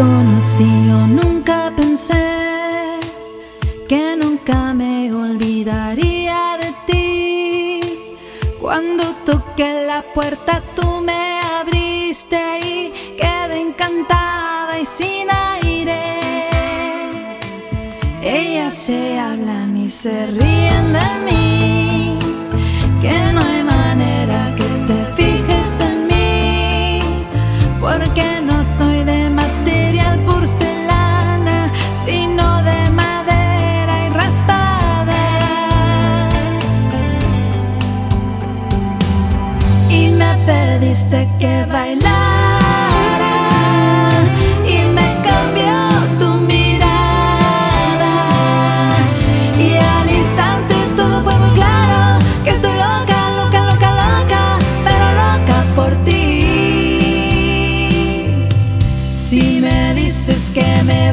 conocí yo nunca pensé que nunca me olvidaría de ti. Cuando toqué la puerta tú me abriste y quedé encantada y sin aire. Ellas se hablan y se ríen de mí, que no hay manera que te fijes en mí, porque no soy de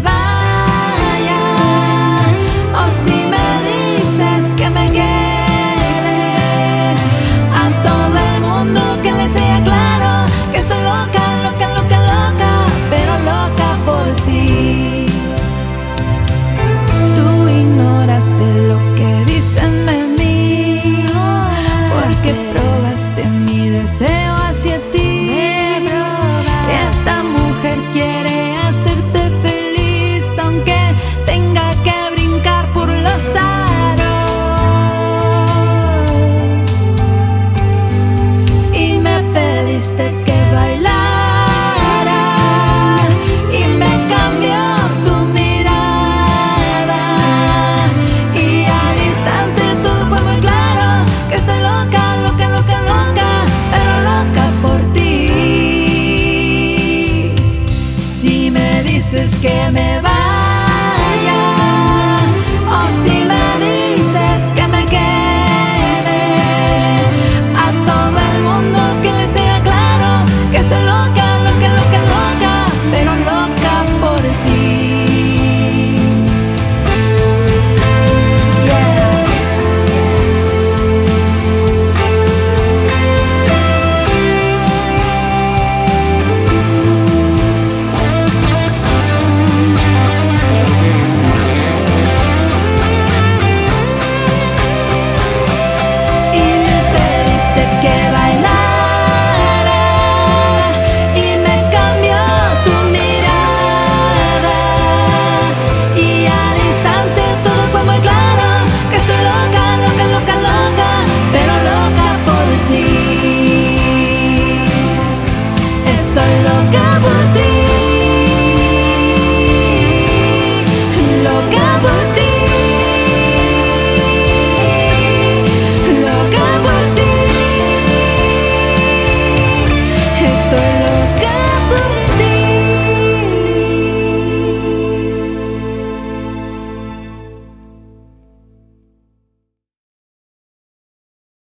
Vaya, o si me dices que me quede, a todo el mundo que le sea claro que estoy loca, loca, loca, loca, pero loca por ti. Tú ignoraste lo que dicen de mí, porque probaste mi deseo hacia ti. dices que me vas.